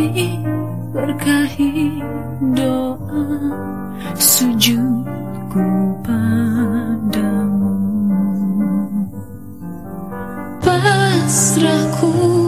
Mari berkahi doa sujudku padamu. Pasrahku